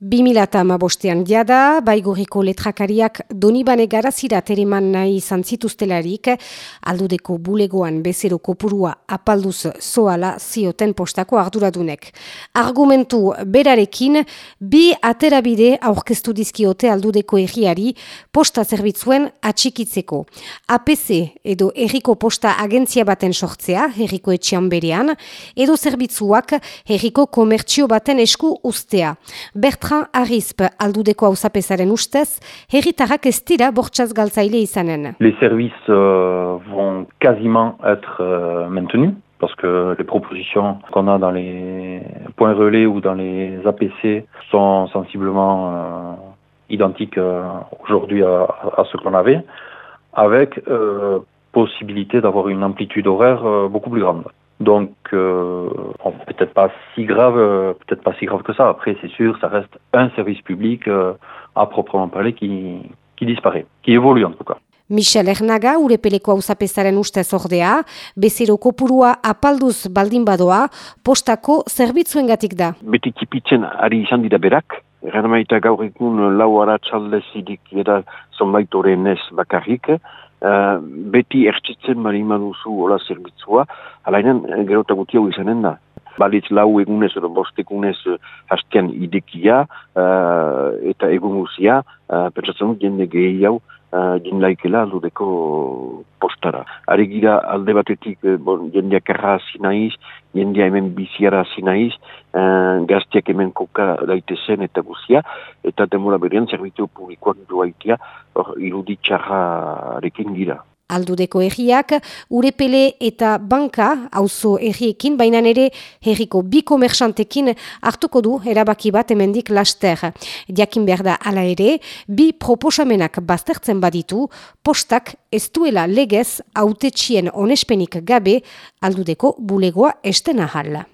2000 bostean jada, baigurriko letrakariak donibane garazira tereman nahi izan zituztelarik, aldudeko bulegoan bezero kopurua apalduz zoala zioten postako arduradunek. Argumentu berarekin, bi aterabide aurkeztu dizkiote aldudeko erriari posta zerbitzuen atxikitzeko. APC edo erriko posta agentzia baten sortzea, erriko etxean berean, edo zerbitzuak erriko komertzio baten esku ustea. Bertra Bertrand Arisp aldudeko ustez, herritarrak ez dira bortxaz galtzaile izanen. Les services euh, vont quasiment être euh, maintenus parce que les propositions qu'on a dans les points relais ou dans les APC sont sensiblement euh, identiques aujourd'hui à, ce qu'on avait, avec possibilité d'avoir une amplitude horaire beaucoup plus grande. Donc, euh, peut-être pas si grave, euh, peut-être pas si grave que ça. Après, c'est sûr, ça reste un service public euh, à proprement parler qui, qui disparaît, qui évolue en tout cas. Michel Ernaga, urepeleko hauzapezaren ustez ordea, bezero kopurua apalduz baldin badoa, postako zerbitzuengatik da. Beti kipitzen ari izan dira berak, Egan maita gaur egun lau aratzaldez idik era zonbait ez bakarrik, uh, beti ertsitzen bari maduzu hola zerbitzua, alainan eh, gero eta guti hau izanen da. Balitz lau egunez edo bostekunez uh, hastean idekia uh, eta egun guzia, uh, pentsatzen dut jende gehi uh, jinlaikela aldudeko postara. Are gira alde batetik uh, bon, jendeak erra zinaiz, jendea hemen biziara zinaiz, uh, gazteak hemen koka daitezen eta guzia, eta demora berian zerbitu publikoak duaitia, hor iruditxarra rekin gira aldudeko erriak, urepele eta banka, auzo erriekin, baina ere herriko bi komersantekin hartuko du erabaki bat emendik laster. Diakin behar da ala ere, bi proposamenak baztertzen baditu, postak ez duela legez autetxien onespenik gabe aldudeko bulegoa estena jala.